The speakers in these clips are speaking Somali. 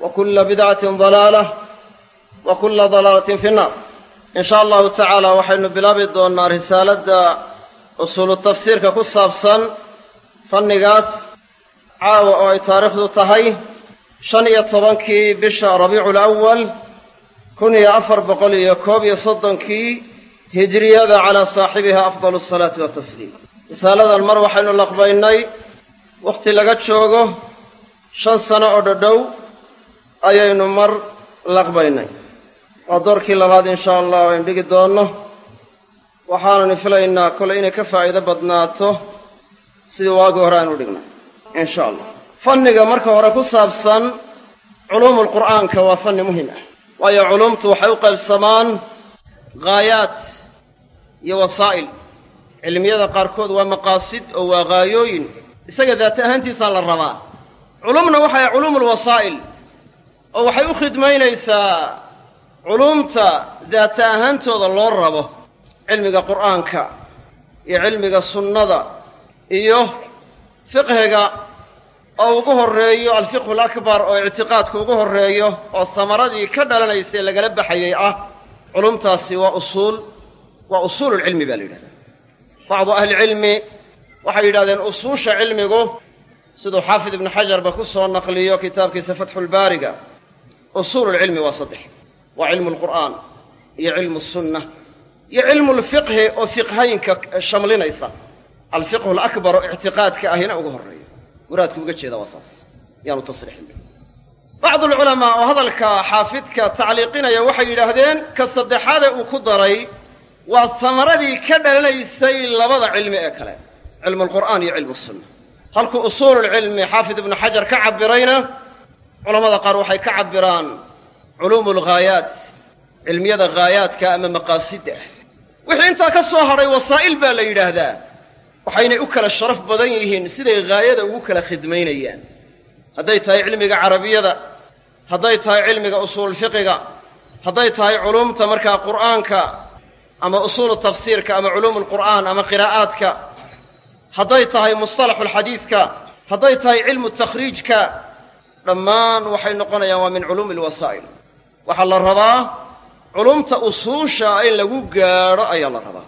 وكل بدعة ضلالة وكل ضلالة في النار إن شاء الله تعالى waxaynu bilaabi doonnaa risaaladda usuulu tafsiirka ku saabsan fannigaas caawa oo ay taariikhdu tahay shan iyo tobankii bisha rabiicu lawal kun iyo afar boqol iyo koob iyo soddonkii hijriyada calaa saaxibiha afdalu asalaati watasliim risaaladan mar waxaynu laqbaynay wakhti laga joogo shan sano oo dhodhow ayaynu mar laqbaynay. Waa doorkii labaad insha allah aynu dhigi doonno. Waxaananu filaynaa kole inay ka faa'iido badnaato sidii waagii hore aynu dhignay insha allah fanniga marka hore ku saabsan culuumu lqur'aanka waa fanni muhiim ah. Waayo culuumtu waxay u qaybsamaan ghaayaat iyo wasaa'il. Cilmiyada qaarkood waa maqaasid oo waa ghaayooyin isaga daata ahaantiisaa la rabaa. Culumna waxay culuumulwasaa'il oo waxay u khidmaynaysaa culuumta daata ahaantooda loo rabo cilmiga qur'aanka iyo cilmiga sunnada iyo fiqhiga oo ugu horreeyo alfiqhu alakbar oo ictiqaadku ugu horreeyo oo samaradii ka dhalanaysay lagala baxayay ah culumtaasi waa usuul waa usuululcilmi baa la yidhahdaa. Bacdu ahlicilmi waxay yidhahdeen usuusha cilmigu siduu xaafid ibnu xajarba ku soo naqliyo kitaabkiisa fatxulbaariga usuululcilmi waa saddex. Waa cilmu lqur'aan iyo cilmu sunna iyo cilmu lfiqhi oo fiqhayinka shamlinaysa. Alfiqhu alakbar oo ictiqaadka ahina ugu horreeyo muraadku uga jeeda waa saas. Yaanu tasriixin bacdu alculamaa oo hadalka xaafidka tacliiqinaya waxay yidhaahdeen ka saddexaade uu ku daray waa samaradii ka dhalanaysay labada cilmi ee kale cilmu alqur'aan iyo cilmu sunna halkuu usuululcilmi xaafid ibnu xajar ka cabirayna culamada qaar waxay ka cabiraan culuumu alghaayaat cilmiyada ghaayaadka ama maqaasidda. Wixii intaa ka soo hadhay wasaa'il baa la yidhaahdaa waxaynay u kala sharaf badan yihiin siday ghaayada ugu kala khidmaynayaan. Hadday tahay cilmiga carabiyada hadday tahay cilmiga usuululfiqiga hadday tahay culuumta markaa qur'aanka ama usuulu tafsiirka ama culuumu lqur'aan ama qiraa'aadka hadday tahay mustalaxulxadiidka hadday tahay cilmu takhriijka dhammaan waxay noqonayaan waa min culuumi alwasaa'il. Waxaa la rabaa culumta usuusha in lagu gaadho ayaa la rabaa.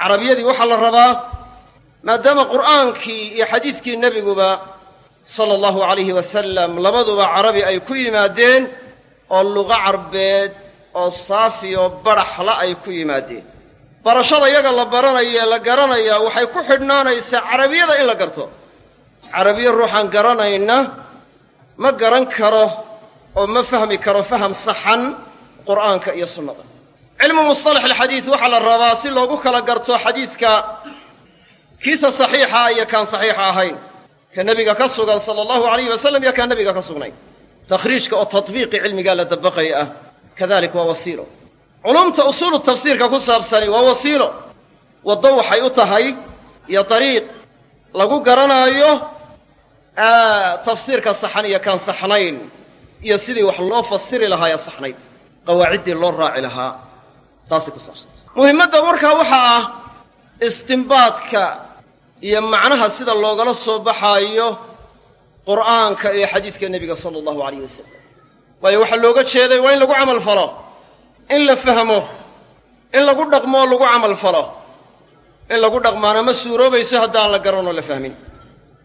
Carabiyadii waxaa la rabaa maadaama qur'aankii iyo xadiidkii nebiguba sala allahu calayhi wasalam labaduba carabi ay ku yimaadeen oo luqa carbeed oo saafi oo badhaxla ay ku yimaadeen. Barashada iyaga la baranaya la garanayaa waxay ku xidhnaanaysaa carabiyada in la garto. Carabiya ruuxaan garanayna ma garan karo oo ma fahmi karo faham saxan qur'aanka iyo sunnada. Cilmu mustalax alxadiid waxaa la rabaa si loogu kala garto xadiidka kiisa saxiixa iyo kaan saxiixa ahayn. Ka nebiga ka sugan sala allahu alayhi wasalam iyo kaan nebiga ka sugnayn takhriijka oo tatbiiqi cilmigaa la dabaqaya ah kadalik waa wasiilo. Culumta usuulu tafsiirka ku saabsani waa wasiilo. Waddo waxay u tahay iyo dariiq lagu garanaayo tafsiirka saxan iyo kaan saxnayn iyo sidii wax loo fasiri lahaa ee saxnayd qawaaciddii loo raaci lahaa taasay ku saabsanta muhimmadda markaa waxaa ah istimbaadka iyo macnaha sida loogala soo baxaayo qur'aanka iyo xadiidka nebiga sala allahu alayh wasalam waayo waxaa looga jeeday waa in lagu camal falo in la fahmo in lagu dhaqmo oo lagu camal falo. In lagu dhaqmaana ma suuroobayso haddaan la garanoo la fahmin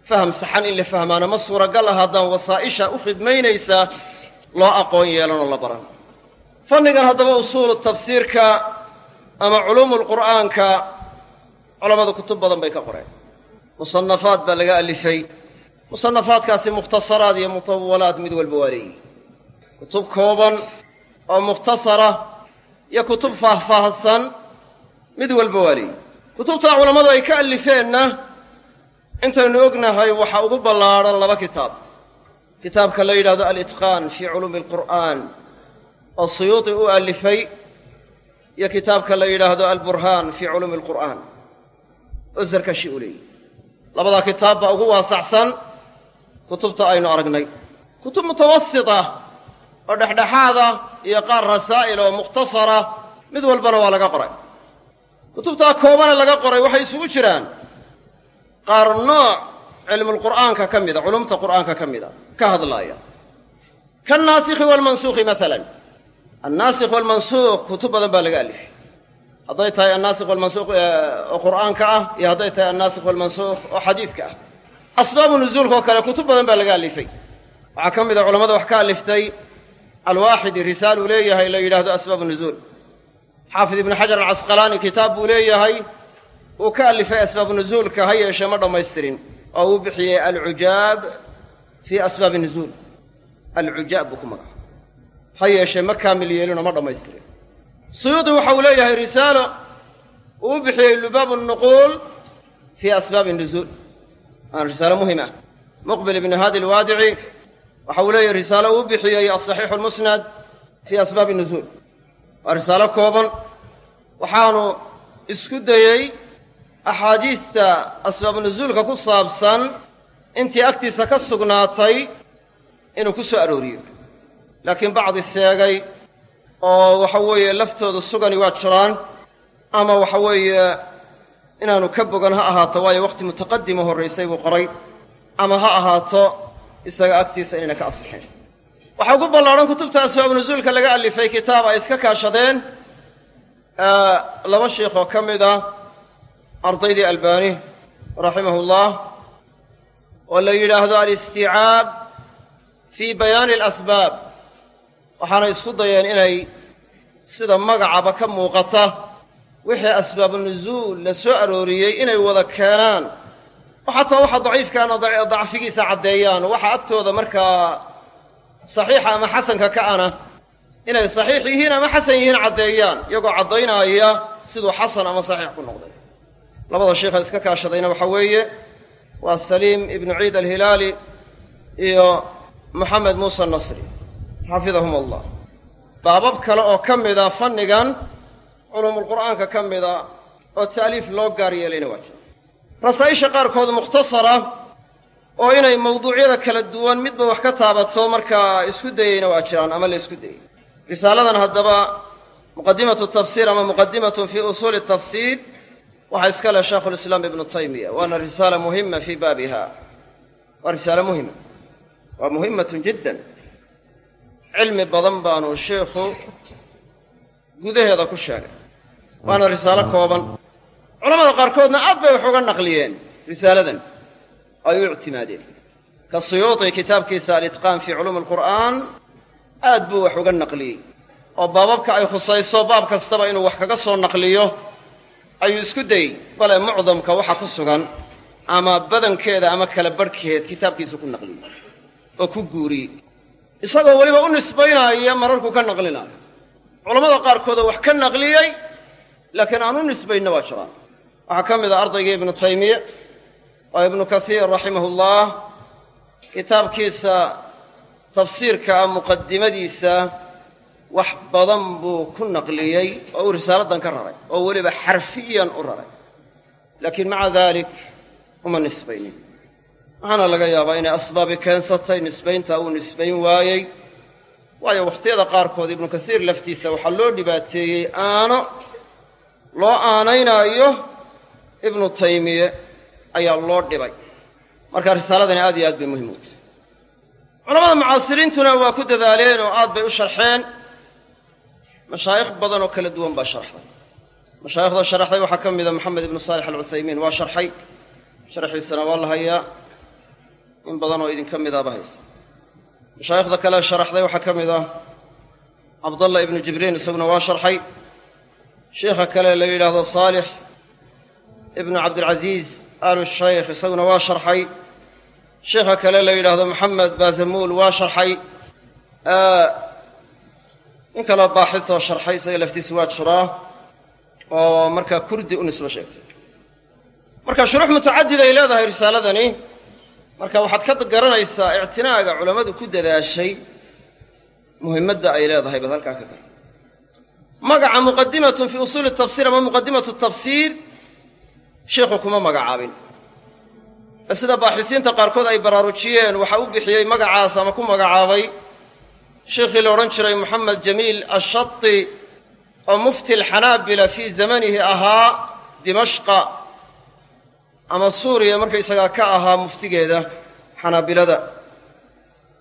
faham saxan in la fahmaana ma suuragal ah haddaan wasaa'isha u khidmaynaysaa loo aqoon yeelanoo la baran. Fannigan haddaba usuulu tafsiirka ama culuumu lqur'aanka culammadu kutub badan bay ka qoreen. Musannafaad baa laga alifay. Musannafaadkaasi mukhtasaraad iyo mutawalaad mid walba waa leeyihi kutub kooban oo mukhtasara iyo kutub faahfaahsan mid walba waa leeyihi kutubtaa culammadu ay ka alifeenna intaynu ognahay waxaa ugu ballaadhan laba kitaab. Kitaabka la yidhahdo alitqaan fii culuumi alqur'aan oo suyuudi u alifay iyo kitaabka la yidhaahdo alburhaan fii culuumi alqur'aan. Oo sarkashi u leeyihi labadaa kitaab baa ugu waasacsan kutubta aynu aragnay. Kutub mutawasita oo dhexdhexaada iyo qaar rasaa'il oo mukhtasara mid walbana waa laga qoray. Kutubtaa koobane laga qoray waxay isugu jiraan qaar nooc cilmulqur'aanka ka mida culumta qur'aanka ka mida ka hadlaaya. Kaannaasikhi waalmansuukhi maalan annaasikh waalmansuukh kutub badan baa laga alifay. Hadday tahay annaasikh waalmansuukh oo qur'aanka ah iyo hadday tahay annaasikh waalmansuukh oo xadiidka ah. Asbaabu nuzuulka kale kutub badan baa laga alifay. Waxaa ka mida culamada wax ka aliftay alwaaxidi risaal uu leeyahay la yidhahdo asbaabu nuzuul. Xaafid ibnu xajar alcasqalaani kitaab buu leeyahay uu ka alifay asbaabu nuzuulka ha yeeshee ma dhammaystirin oo uu bixiyey alcujaab fii asbaabi nuzuul. Alcujaab buu ku magaca ha yeeshee ma kaamil yeelinoo ma dhammaystirin. Suyuudi waxa uu leeyahay risaalo uu bixiyey lubaabu nuquul fii asbaabi nuzuul. Waana risaalo muhiim ah. Muqbil ibnu haadi alwaadici waxa uu leeyahay risaalo uu bixiyey asaxiixu almusnad fii asbaabi nuzuul. Waa risaalo kooban. Waxaanu isku dayey axaadiista asbaabu nuzuulka ku saabsan intii agtiisa ka sugnaatay inuu ku soo arooriyo. Laakiin bacdi seegay oo waxa weeye laftooda sugani waa jiraan ama waxa weeye inaanu ka bogan ha ahaato waayo wakhti mutaqadimo horraysay buu qoray ama ha ahaato isaga agtiisa inayna ka asixin waxaa ugu ballaadhan kutubta asbaabu nuzuulka laga alifay kitaab ay iska kaashadeen laba sheikh oo ka mid ah ardaydii albani raximahullah oo la yidhaahdo alistiicaab fii bayaani alasbaab. Waxaanay isku dayeen inay sida magacaba ka muuqata wixii asbaabu nuzuul la soo arooriyey inay wada keenaan. Oo xataa waxa daciifkaana dacfigiisa caddeeyaan. Waxa agtooda markaa saxiixa ama xasanka ka ana inay saxiix yihiin ama xasan yihiin caddeeyaan iyagoo caddaynaya siduu xasan ama saxiix ku noqday labada sheikha iska kaashadayna waxaa weeye waa saliim ibnu ciid alhilaali iyo moxamed muuse nasri xafidahum allah baabab kale oo ka mida fannigan culuumulqur'aanka ka mida oo ta'liif loo gaar yeelayna waa jira. Rasaa'isha qaarkood mukhtasara oo inay mawduucyada kala duwan midba wax ka taabato markaa isku dayeyna waa jiraan ama la isku dayey risaaladan haddaba muqadimatu tafsiir ama muqadimatun fii usuuli tafsiir waxaa iska leh shaekhulislaam ibnu taymiya waana risaala muhima fii baabiha. Waa risaalo muhima waa muhimatun jiddan. Cilmi badan baanu sheikhu gudaheeda ku sheegay. Waana risaalo kooban. Culamada qaarkoodna aad bay wax uga naqliyeen risaaladan. Ay u ictimaadeen. Ka suyuuti kitaabkiisa alitqaan fii culuumi alqur'aan aad buu wax uga naqliyey. Oo baababka ay khusayso baab kastaba inuu wax kaga soo naqliyo ayuu isku dayey. Bale mucdamka waxa ku sugan ama badankeeda ama kala barhkeed kitaabkiisu ku naqliyey oo ku guuriyey isagoo weliba u nisbaynaaya mararkuu ka naqlinaayo culammada qaarkoodoo wax ka naqliyey laakiin aan u nisbaynna waa jiraan waxaa ka mid ah ardaygii ibnu taymiya oo ibnu kasiir raximahullah kitaabkiisa tafsiirka ah muqadimadiisa wax badan buu ku naqliyey oo uu risaaladan ka raray oo weliba xarfiyan u raray. Laakiin maca daalik uma nisbaynin. Waxaana laga yaabaa inay asbaabi keensatay nisbayntaa uu nisbayn waayey. Waayo wakhtiyada qaarkood ibnu kasiir laftiisa waxaa loo dhibaateeyey aano loo aanaynaayo ibnu taymiye ayaa loo dhibay. Marka risaaladani aad iyo aad bay muhiim u tahay. Culamada mucaasiriintuna waa ku dadaaleen oo aad bay u sharxeen mashaayikh badan oo kala duwan baa sharxday. Mashaayikhda sharaxday waxaa ka mida moxamed ibnu saalix alcuthaymiin. Waa sharxay. Sharxiisana waa la hayaa. In badan oo idinka midaaba haysa. Mashaayikhda kale sharaxday waxaa ka mid ah cabdallah ibnu jibriin isaguna waa sharxay. Sheikha kale la yidhaahdo saalix ibnu cabdilcasiis aalu shaykh isaguna waa sharxay. Sheikha kale la yidhaahdo moxamed baazamuul waa sharxay in kaloo baaxisoo sharxay isaga laftiisa waa jiraa oo markaa kurdi u nisbo sheegtay. Marka shuruux mutacadid ay leedahay risaaladani marka waxaad ka garanaysaa ictinaaga culammadu ku dadaashay muhimmadda ay leedahay baad halkaa ka gara magaca muqadimatun fii usuuli tafsiir ama muqadimatu tafsiir sheikhu kuma magacaabin. Ee sida baaxisiinta qaarkood ay baraarujiyeen waxa u bixiyey magacaas ama ku magacaabay sheikhii la odhan jiray moxamed jamiil ashati oo mufti alxanaabila fii zamanihi ahaa dimashqa ama suuriya markaysagaa ka ahaa muftigeeda xanaabilada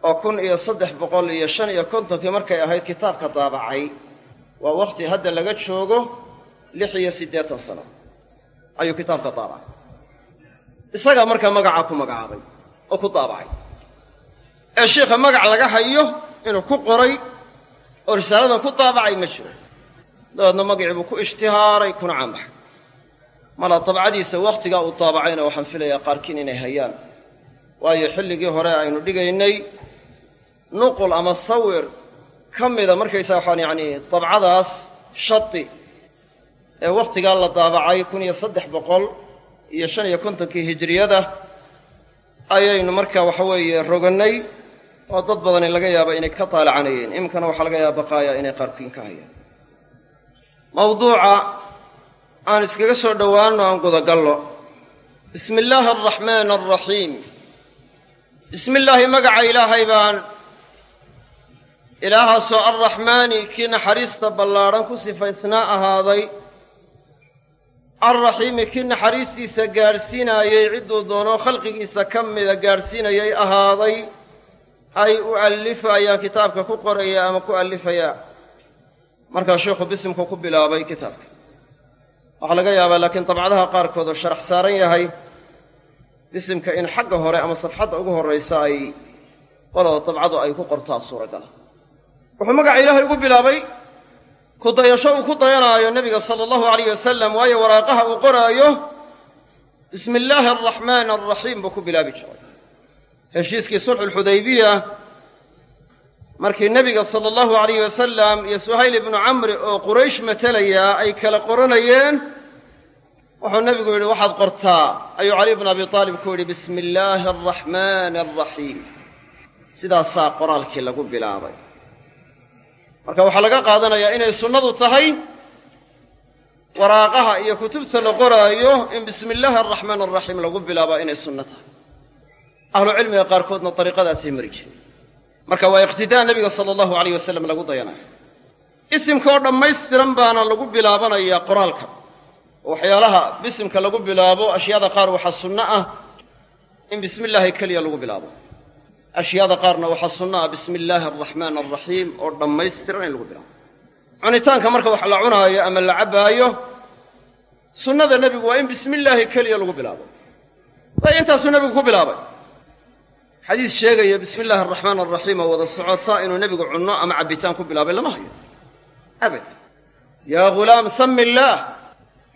oo kun iyo saddex boqol iyo shan iyo kontonkii markay ahayd kitaabka daabacay. Waa wakhti hadda laga joogo lix iyo siddeetan sano. Ayuu kitaabka daabacay. Isagaa markaa magacaa ku magacaabay oo ku daabacay. Ee sheikha magac laga hayo inuu ku qoray oo risaaladan ku daabacay ma jiro. Dabeedna magacii buu ku ishtihaaray kuna caanbaxay mala dabcadiisa wakhtigaa uu daabacayna waxaan filayaa qaarkiin inay hayaan. Waayo xilligii hore aynu dhigaynay nuqul ama sawir ka mida markaysaa waxaan yacanii dabcadaas shati ee wakhtigaa la daabacay kun iyo saddex boqol iyo shan iyo kontonkii hijiriyada ayaynu markaa waxa weeye rogannay oo dad badani laga yaaba inay ka taalacanayeen iminkana waxaa laga yaaba baqaaya inay qaarkiin ka hayaan. Mawduuca aan iskaga soo dhowaanno aan gudagallo. Bismi illaahi alraxmaani alraxiim bismi illaahi magaca ilaahay baan ilaahaasoo alraxmaani kii naxariista ballaadhan ku sifaysnaa ahaaday. Alraxiimi kii naxariistiisa gaadhsiinaayey cidduu doonoo khalqigiisa ka mida gaadhsiinayay ahaaday ay u allifayaan kitaabka ku qoraya ama ku allifayaa markaa sheikhu bisimku ku bilaabay kitaabka. Waxaa laga yaabaa laakiin dabcadaha qaarkood oo sharax saaran yahay bisimka in xagga hore ama safxadda ugu horraysa ay qolada dabcadu ay ku qortaa suuragala wuxuu magaca ilaahay ugu bilaabay ku dayasho uu ku dayanaayo nebiga sala allahu alayh wasalam waayo waraaqaha uu qoraayo bismi illaahi alraxmaani alraxiim buu ku bilaabi jiray heshiiskii sulxuulxudaybiya markii nebiga sala allahu alayh wasalam iyo suhayl ibnu camri oo quraysh matelayaa ay kala qoranayeen wuxuu nebigu yidhi waxaad qortaa? Ayuu caliy bnu abi aalib ku yidhi bismi illaahi alraxmaani alraxiim sidaasaa qoraalkii lagu bilaabay. Marka waxaa laga qaadanayaa inay sunnadu tahay waraaqaha iyo kutubta la qoraayo in bismi illaahi alraxmaan alraxiim lagu bilaabaa inay sunno tahay ahlucilmiga qaarkoodna dariiqadaasay mari jireen marka waa iqtidaa nebiga sala allahu alayh wasalam lagu dayanayo. Isimka oo dhammaystiran baana lagu bilaabanayaa qoraalka. Waxyaalaha bisimka lagu bilaabo ashyaada qaar waxaa sunno ah in bismi illaahi keliya lagu bilaabo. Ashyaada qaarna waxaa sunno ah bismi illaahi alraxmaan alraxiim oo dhammaystiran in lagu bilaabo. Cunitaanka marka wax la cunaayo ama la cabbaayo sunnada nebigu waa in bismi illaahi keliya lagu bilaabo. Waayo intaasuu nebigu ku bilaabay xadiis sheegaya bismi illaahi araxmaan alraxiim oo wada socota inuu nebigu cunno ama cabbitaan ku bilaabay lama hayo. Abad yaa ghulaam sami illaah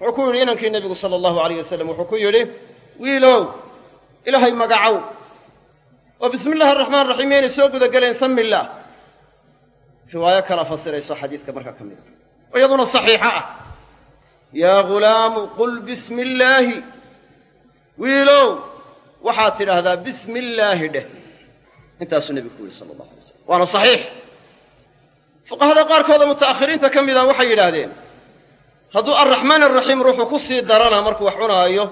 wuxuu ku yidhi inankii nebigu sala allahu alayh wasalam wuxuu ku yidhi wiilow ilaahay magacow oo bismi illahi araxmaan raxiim yaynay soo gudagelayn sami illaah riwaayo kala fasirayso xadiidka markaa ka mid a oo iyaduna saxiixo ah. Yaa ghulaamu qul bismi illaahi wiilow waxaad tidhaahdaa bismi illaahi dheh. Intaasuu nebigu ku yidhi sala allahu alay slam waana saxiix. Fuqahada qaarkooda muta'akhiriinta ka mid ah waxay yidhaahdeen hadduu alraxmaan alraxiim ruuxu ku sii darana markuu wax cunaayo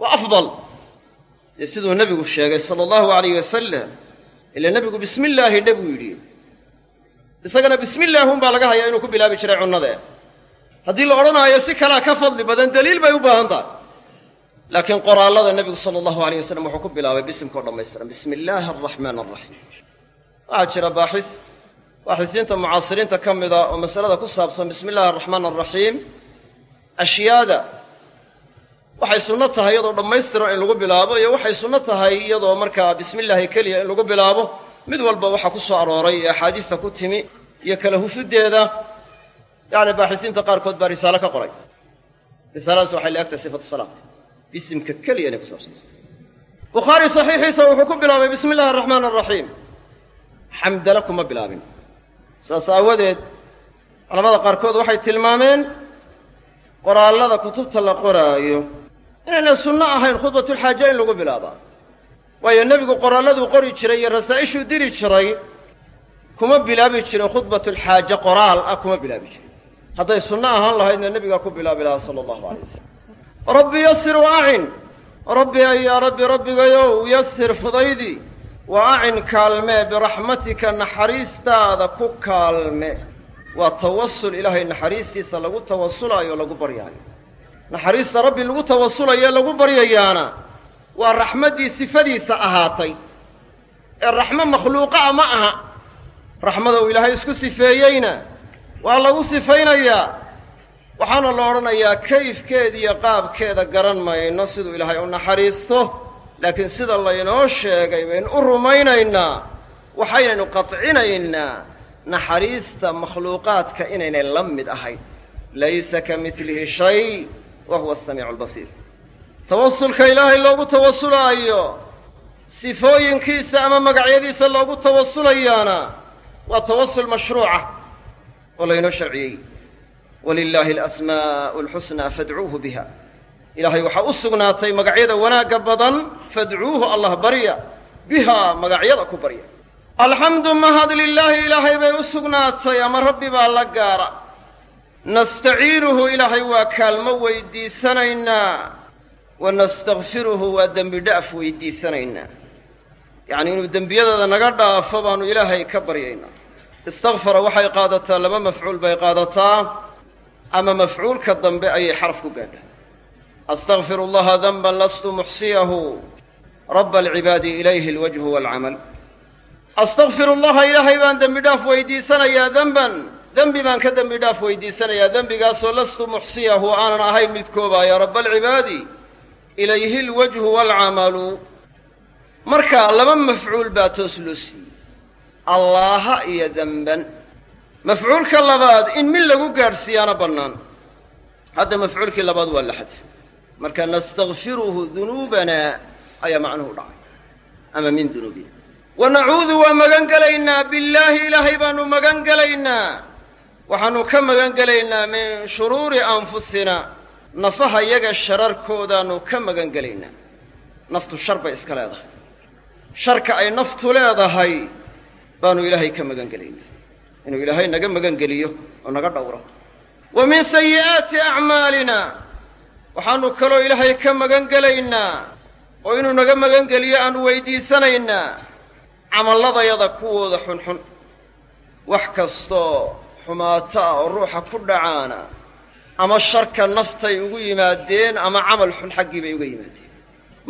waa afdal. Dee siduu nebigu sheegay sala allahu alayh wasalam ila nebigu bismi illaahi dhe buu yidhi. Isagana bismi illaahi unbaa laga hayaa inuu ku bilaabi jiray cunnadee. Haddii la odhanaayo si kalaa ka fadli badan daliil bay u baahan tahay laakiin qoraallada nebigu sala allahu alayh wasalam wuxuu ku bilaabay bisimkao dhammaystiran. Bismi illaahi alraxmaan alraxiim waxaa jira baaxis. Baaxisiinta mucaasiriinta ka mida oo masalada ku saabsan bismi illaahi araxmaan alraxiim ashyaada waxay sunno tahay iyadoo dhammaystiran in lagu bilaabo iyo waxay sunno tahay iyadoo markaa bismi illaahi keliya in lagu bilaabo. Mid walba waxaa ku soo arooray ee axaadiista ku timi iyo kala hufiddeeda yacni baaxisiinta qaarkood baa risaalo ka qoray. Risaaladaas waxay laegtahay sifatu salaadka bisimka keliya ku saabsantay bukhaari saxiixiisa wuxuu ku bilaabay bismi illahi araxmaan alraxiim xamdala kuma bilaabin. Saas aawadeed culamada qaarkood waxay tilmaameen qoraallada kutubta la qoraayo inayna sunno ahayn khudbatulxaaja in lagu bilaabaa. Waayo nebigu qoraalladuu qori jiray iyo rasaa'ishuu diri jiray kuma bilaabi jirin khudbatulxaaje qoraal ah kuma bilaabi jirin. Hadday sunno ahaan lahaydna nebigaa ku bilaabi lahaa sala allahu alay wasalam rabbi yasir wa acin rabbi ayaa rabbi rabbigayow yasir fudaydi. Wa acin kaalmee biraxmatika naxariistaada ku kaalme. Waa tawasul ilaahay naxariistiisa lagu tawasulaayo lagu baryaayo naxariista rabbi lagu tawasulayo lagu baryayaana waa raxmaddii sifadiisa ahaatay. Ee raxmo makhluuqa'a ma aha. Raxmada uu ilaahay isku sifeeyeyna waa lagu sifaynayaa waxaana la odhanayaa kayfkeeda iyo qaabkeeda garan mayno siduu ilaahay u naxariisto. Laakiin sida laynoo sheegay baynu u rumaynaynaa waxaynaynu qadcinaynaa naxariista makhluuqaadka inaynay la mid ahayn. Laysa ka midlihi shay wa huwa asamiicu albasiir tawasulka ilaahay loogu tawasulaayo sifooyinkiisa ama magacyadiisa loogu tawasulayaana waa tawasul mashruuca oo laynoo sharciyey walilaahi alasmaa'u alxusnaa fadcuuhu biha. Ilaahay waxaa u sugnaatay magacyada wanaagga badan fadcuuhu allah barya bihaa magacyada ku barya. Alxamdu mahad lilaahi ilaahay bay u sugnaatay ama rabbi baa la gaara. Nastaciinuhu ilaahay waa kaalmo weydiisanaynaa. Wa nastakfiruhu waa dembi dha'f weydiisanaynaa. Yacnii inuu dembiyadooda naga dhaafo baannu ilaahay ka baryaynaa. Istakfara waxay qaadataa laba mafcuul bay qaadataa ama mafcuulka dambe ayay xaraf ku gaadhaa astakfiru allaha danban lastu muxsiyahu raba alcibaadi ilayhi alwajhu waalcamal astakfiru allaha ilaahay baan dembi dhaaf weydiisanayaa denban dembi baan ka dembi dhaaf weydiisanayaa dembigaasoo lastu muxsiyahu aanan ahayn mid koobaaya raba alcibaadi ilayhi alwajhu waalcamalu marka laba mafcuul baa toos loo siiyey. Allaaha iyo demban mafcuulka labaad in min lagu gaadhsiiyaana bannaan hadda mafcuulkii labaad waa la xadfay marka nastakfiruhu dunuubana ayaa macnuhu dhacay ama min dunuubina wa nacuudu waa magan gelaynaa billaahi ilaahay baanu magan gelaynaa waxaanu ka magan gelaynaa min shuruuri anfusina nafaha yaga shararkoodaanu ka magan gelaynaa naftu shar bay iska leedahay sharka ay naftu leedahay baanu ilaahay ka magan gelaynaa inuu ilaahay naga magan geliyo oo naga dhowro. Wa min sayi'aati acmaalina waxaanu kaloo ilaahay ka magan gelaynaa oo inuu naga magan geliyo aanu weydiisanaynaa camalladayada kuwooda xunxun. Wax kastoo xumaato ah oo ruuxa ku dhacaana ama sharka naftay ugu yimaadeen ama camal xun xaggii bay uga yimaadeen.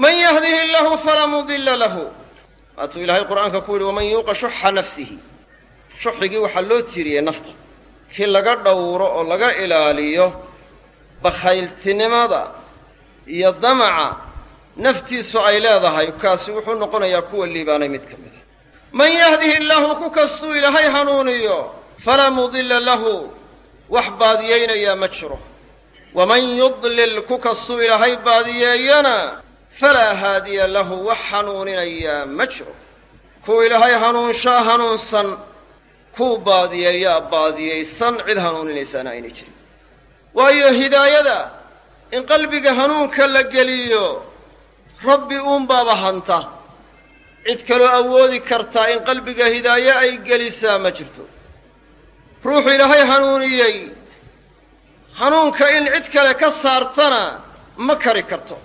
Man yahdihi illaahu falaa mudilla lahu. Waatuu ilaahay qur'aanka ku yidhi waman yuuqa shuxa nafsihi shuxigii waxaa loo tiriyey nafta. Kii laga dhowro oo laga ilaaliyo bakhayltinimada iyo damaca naftiisu ay leedahay kaasi wuxuu noqonayaa kuwa liibaanay mid ka mid a man yahdihi illaahu ku kastuu ilaahay hanuuniyo falaa mudilla lahu wax baadiyeynayaa ma jiro. Waman yudlil ku kastuu ilaahay baadiyeeyana falaa haadiya lahu wax hanuuninayaa ma jiro. Kuu ilaahay hanuunshaa hanuunsan kuu baadiyeeyaa baadiyaysan cid hanuuninaysaana aynay jirin. Waayo hidaayada in qalbiga hanuunka la geliyo rabbi uunbaaba hanta. Cid kaloo awoodi kartaa in qalbiga hidaaye ay gelisaa ma jirto. Ruuxu ilaahay hanuuniyey hanuunka in cid kale ka saartana ma kari karto.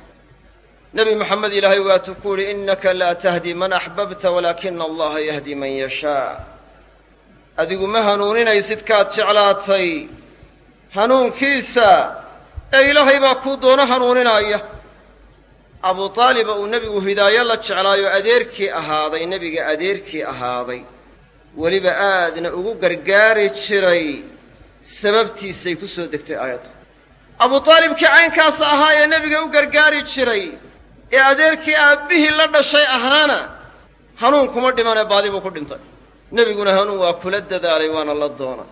Nebi moxamed ilaahay waatuu ku yidhi innaka laa tahdi man axbabta walaakina allaha yahdi man yashaa adigu ma hanuuninaysid kaad jeclaatay. Hanuunkiisa ee ilaahay baa kuu doono hanuuninaaya abu taaliba uu nebigu hidaayo la jeclaayo adeerkii ahaaday nebiga adeerkii ahaaday. Weliba aadna ugu gargaari jiray sababtiisay ku soo degtay aayaddu abu taalibkii caynkaas ahaa ee nebiga u gargaari jiray ee adeerkii aabbihii la dhashay ahaana hanuun kuma dhimanee baadi buu ku dhintay nebiguna hanuun waa kula dadaalay waana la doona.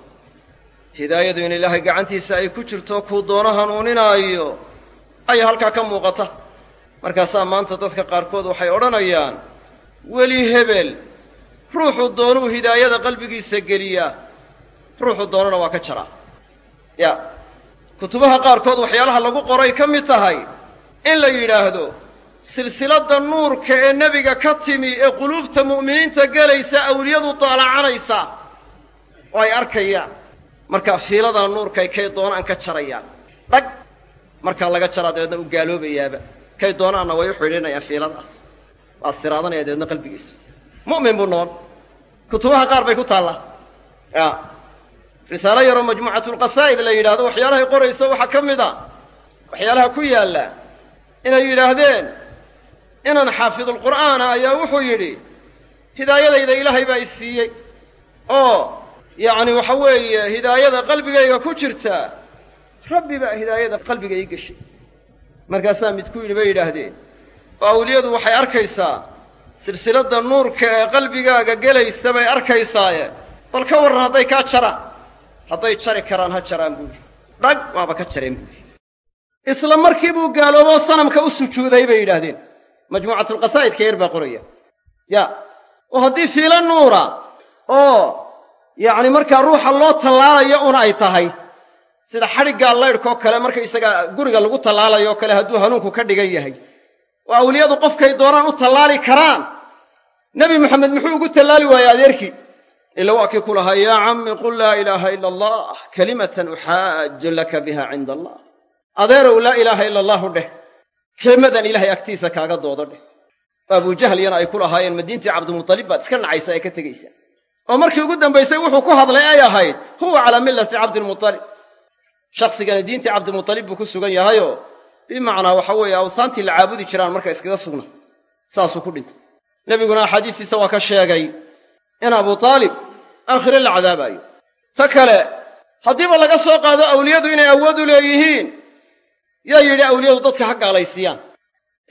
Hidaayadu in ilaahay gacantiisa ay ku jirto kuu doono hanuuninaayo ayaa halkaa ka muuqata. Markaasaa maanta dadka qaarkood waxay odhanayaan weli hebel ruuxuu doonuu hidaayada qalbigiisa geliyaa ruuxuu doonana waa ka jaraa ya kutubaha qaarkood waxyaalaha lagu qoray ka mid tahay in la yidhaahdo silsiladda nuurka ee nebiga ka timi ee quluubta mu'miniinta gelaysa awliyadu daalacanaysa oo ay arkayaan. Markaa fiiladaa nuurkay kay doonaan ka jarayaan. Dhag! Markaa laga jaraa dabeedna u gaaloobayaaba. Kay doonaanna way u xidhiinayaan fiiladaas. Waa siraadanaya dabeedna qalbigiisa mu'min buu noqon kutubaha qaar bay ku taallaa ya risaalo yaroo majmuucatulqasaa'id la yidhaahdo waxyaalahay qorayso waxaa ka mid a waxyaalaha ku yaalla. Inay yidhaahdeen inan xaafidulqur'aana ayaa wuxuu yidhi hidaayadayda ilaahay baa i siiyey. Oo yacni waxa weeye hidaayada qalbigayga ku jirta rabbi baa hidaayada qalbiga ii geshay markaasaa mid ku yidhi bay yidhaahdeen oo awliyadu waxay arkaysaa silsiladda nuurka ee qalbigaaga gelaysa bay arkaysaaye. Bal ka warran hadday kaa jaraan. Hadday jari karaan ha jaraan buuri dhag waaba ka jareen buuri isla markii buu gaalooboo sanamka u sujuuday bay yidhaahdeen majmuucatulqasaa'idka yar baa qoraya. Ya oo haddii fiilo nuura oo yacni markaa ruuxa loo tallaalayo una ay tahay sida xadhiggaa laydhkoo kale markaysaga guriga lagu tallaalayo oo kale hadduu hanuunku ka dhigan yahay. Oo awliyadu qofkay doonaan u tallaali karaan. Nebi moxamed muxuu ugu tallaali waayey adeerkii? Ila waa kii ku lahaa yaa cammi qul laa ilaaha ila allah kalimatan uxaaju laka biha cinda allah. Adeerow laa ilaaha ila allahu dheh kelimadan ilaahay agtiisa kaaga doodo dheh. Oo abujahliyana ay ku lahaayeen madiintii cabdimutalib baad iska nacaysa ee ka tegaysa. Oo markii ugu dambaysay wuxuu ku hadlay ay ahayd huwa calaa millati cabdilmutalib shakhsigani diintii cabdimutalib buu ku sugan yahayoo bimacnaa waxa weeye awsaantii la caabudi jiraan marka iskaga sugna. Saasuu ku dhintay. Nebiguna axaadiistiisa waa ka sheegay in abu taalib aakhire la cadaabaayo. Ta kale haddiiba laga soo qaado awliyadu inay awood u leeyihiin yaa yidhi awliyadu dadka ha gaalaysiiyaan.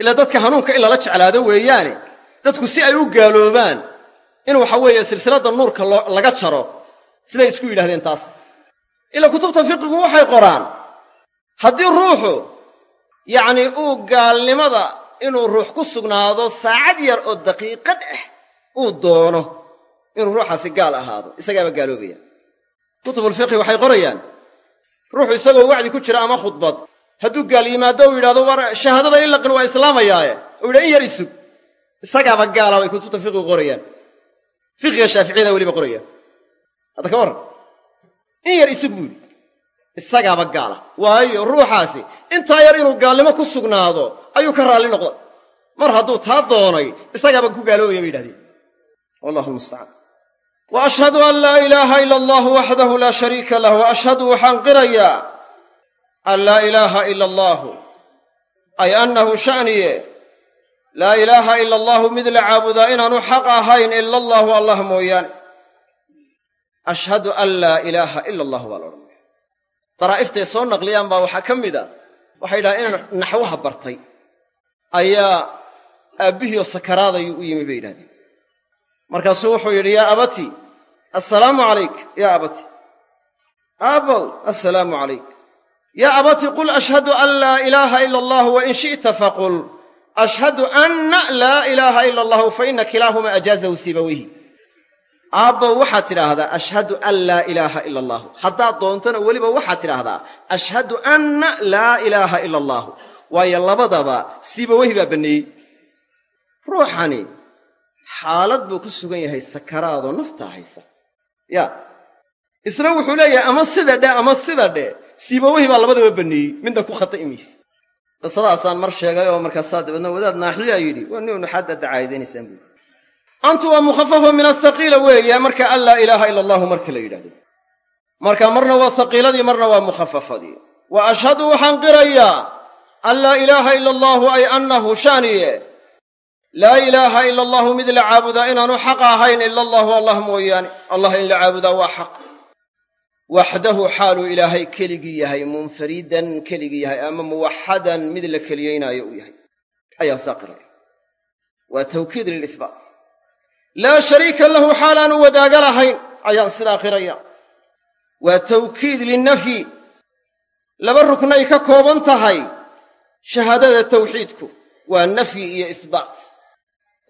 Ilaa dadka hanuunka in lala jeclaado weeyaane. Dadku si ay u gaaloobaan. In waxa weeye silsiladda nuurka laga jaro. Siday isku yidhahdeen taas. Ila kutubta fiqigu waxay qoraan. Haddii ruuxu yacnii uu gaalnimada inuu ruux ku sugnaado saacad yar oo daqiiqad ah uu doono inuu ruuxaasi gaal ahaado isagaaba gaaloobaya kutubulfiqhi waxay qorayaan. Ruuxu isagoo wacdi ku jira ama khudbad hadduu gaal yimaado uu yidhahdo war shahaadada in laqin waa islaamayaaye uu yidhaha in yar isug isagaaba gaala bay kutubta fiqigu qorayaan. Fiqiga shaaficiyada weliba qorayaan. Hadda ka warran. In yar isug buu yidhi. Isagaaba gaala waayo ruuxaasi intaa yar inuu gaalnimo ku sugnaado ayuu ka raalli noqday mar hadduu taa doonay isagaaba ku gaaloobaya bay yidhahdeen. Wallahu mustacaan wa ashhadu an laa ilaaha ila allahu waxdahu laa shariika lah wa waxaan qirayaa an laa ilaaha ila allaahu ay annahu sha'niye laa ilaaha ila allaahu mid la caabudaa inaanu xaq ahayn ila allaahu allah mooyaane ashhadu an laa ilaaha ila allahu baa la odhanaya daraa'iftae soo naqliyaan baa waxaa ka mid a waxay yidhahaan inaan naxwaha bartay. Ayaa aabbihiioo sakaraadayuu u yimi bay yidhahdeen. Markaasuu wuxuu yidhi yaa abati assalaamu calayk yaa abati. Aabow assalaamu calayk yaa abati qul ashhadu an laa ilaaha ila allah wa in shi'ta faqul. Ashhadu anna laa ilaaha ila allahu fa ina kilaahuma ajaazahu sibaweyhi aabbow waxaad tidhaahdaa ashhadu an laa ilaaha ila allaahu haddaad doontana weliba waxaad tidhaahdaa ashhadu anna laa ilaaha ila allaahu waayo labadaba sibaweyhi baa banneeyey. Ruuxani xaalad buu ku sugan yahay sakaraadoo naftaa haysa. Ya isna wuxuu leeyahay ama sida dhe ama sida dhe sibaweyhi baa labadaba banneeyey. Midna ku khata'i mayse qisadaasaan mar sheegay oo markaasaa dabeedna wadaad naaxiyaa yidhi waa nin nuxaadda dacaayadaynaysaan buui antu waa mukhafafo min asaqiila weeye marka an laa ilaaha ila allahu marka la yidhahdo marka marna waa saqiiladii marna waa mukhafafadii wa ashhadu waxaan qirayaa an laa ilaaha ila allaahu ay annahu shaaniye laa ilaaha ila allahu mid la caabudaa inaanu xaq ahayn ila allahu allah mooyaane. Allah in la caabudaa waa xaq waxdahu xaaluu ilaahay keligii yahay munfaridan keligii yahay ama muwaxadan mid la keliyaynaayo uu yahay ayaan saa qiraya waa tawkiid lilisbaat laa shariika lahu xaalaanu wadaaga lahayn ayaan sidaa qiraya waa tawkiid linnafyi laba ruknay ka kooban tahay shahaadada tawxiidku waa nafyi iyo isbaat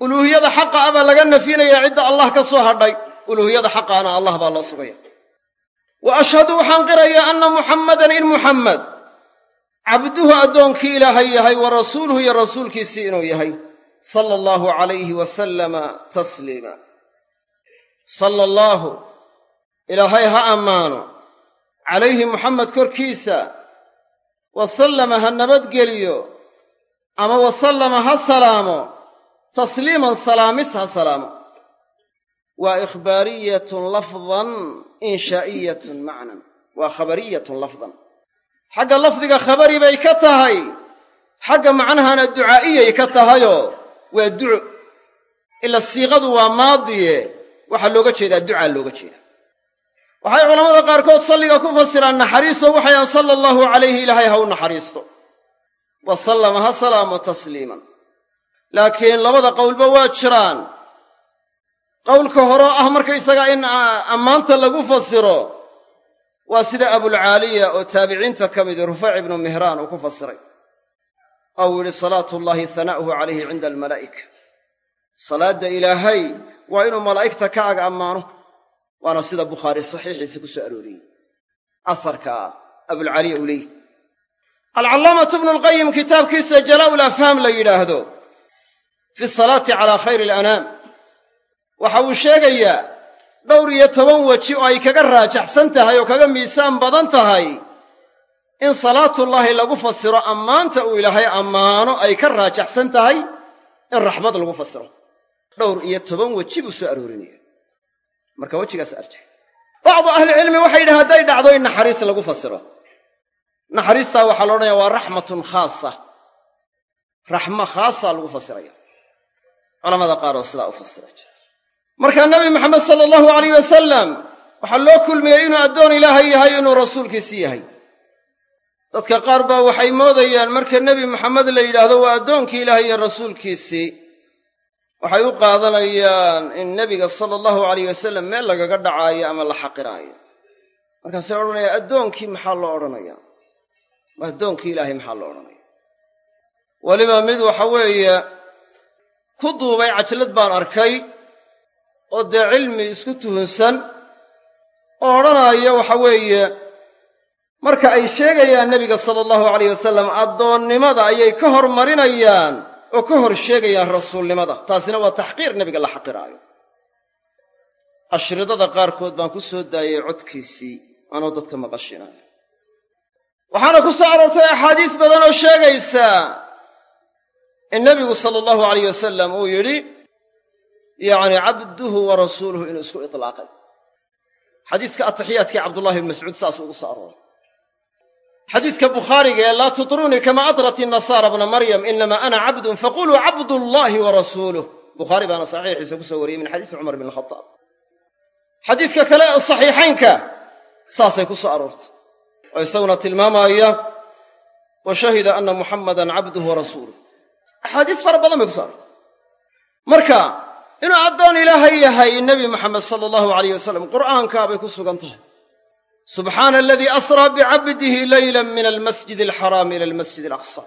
uluuhiyada xaqa a baa laga nafyinayaa cidda allah ka soo hadhay uluuhiyada xaqaana allah baa loo sugaya wa ashhadu waxaan qirayaa anna muxammadan in muxammed cabduhu addoonkii ilaahay yahay wa rasuuluhu iyo rasuulkiisii inuu yahay sala allahu calayhi wasalama tasliima sala allaahu ilaahay ha ammaano calayhi muxamed korkiisa wasallama ha nabadgeliyo ama wasallama ha salaamo tasliiman salaamis ha salaamo waa ikhbaariyatun lafdan inshaa'iyatun macnan. Waa khabariyatun lafdan. Xagga lafdiga khabari bay ka tahay. Xagga macnahana ducaa'iyay ka tahayoo waa duco ila siiqadu waa maadiye. Waxaa looga jeedaa ducaa looga jeedaa. Waxay culammada qaarkood salliga ku fasiraan naxariiso waxayan sala allahu calayhi ilaahay ha u naxariisto. Wa sallama ha salaamo tasliiman. Laakiin labada qowlba waa jiraan qowlka horeo ah markaysagaa in ammaanta lagu fasiro waa sida abulcaaliya oo taabiciinta ka midi rufaac ibnu mihraan uu ku fasiray oo uu yidhi salaatu llaahi hanaa'uhu calayhi cinda almalaa'ika. Salaadda ilaahay waa inuu malaa'igta ka ag ammaano waana sida bukhaari saxiixiisa ku soo arooriyey. Asarka abulcaaliya uu leeyihi alcallaamatu ibnu lqayim kitaabkiisa jalaa'ul afhaam la yidhaahdo fi salaati calaa khayri alanaam waxa uu sheegayaa dhowr iyo toban weji oo ay kaga raajaxsan tahay oo kaga miisaan badan tahay in salaatullaahi lagu fasiro ammaanta uu ilaahay ammaano ay ka raajaxsan tahay in raxmad lagu fasiro dhowr iyo toban weji buu soo aroorinaya. Marka wejigaas arjax bacdu ahlicilmi waxay yidhahen hadday dhacdo in naxariis lagu fasiro naxariistaa waxaa la odhanaya waa raxmatun khaasa. Raxmo khaasaa lagu fasiraya culamada qaar oo sidaa u fasira markaa nebi maxamed sala allahu alayh wasalam waxaa loo kulmiyey inuu addoon ilaahay yahay inuu rasuulkiisii yahay. Dadka qaar baa waxay moodayaan marka nebi maxamed la yidhaahdo waa addoonkii ilaahay iyo rasuulkiisii waxay u qaadanayaan in nebiga sala allahu alayh wasalam meel lagaga dhacaayo ama la xaqiraayo. Markaasay odhanayaan addoonkii maxaa loo odhanayaa? Waa addoonkii ilaahay maxaa loo odhanaya weliba mid waxa weeye ku duubay cajlad baan arkay oo dee cilmi isku tuhunsan oo odhanaya waxa weeye marka ay sheegayaan nebiga sala allahu alayh wasalam addoonnimada ayay ka hormarinayaan oo ka hor sheegayaan rasuulnimada. Taasina waa taxqiir nebiga la xaqiraayo. Ashridada qaarkood baan ku soo daayay codkiisii anoo dadka maqashinaayo. Waxaana ku soo aroortay axaadiis badan oo sheegaysa in nebigu sala allahu alayh wasalam uu yidhi yacni cabduhu wa rasuuluhu inuu isku itlaaqay. Xadiiska ataxiyaadkii cabdullahi ibn mascuud saas ugu soo arooray. Xadiiska bukhaariga ee laa tutruunii kama atrat inasaara bna maryam inama ana cabdun faquluu cabdullaahi wa rasuuluh bukhaari baana saxiixiisa ku soo wariyey min xadiisi cumar bn khadaab xadiiska kale ee saxiixaynka saasay ku soo aroortay. Oo isaguna tilmaamaya wa shahida ana muxammadan cabduhu wa rasuuluh axaadiis fara badan bay ku so aroortay. Marka inuu addoon ilaahay yahay nebi moxamed sala allahu alayh wasalam qur'aankaa bay ku sugan tahay. Subxaana aladii asraa bicabdihi leyla min almasjid alxaraami ila almasjid alaqsa.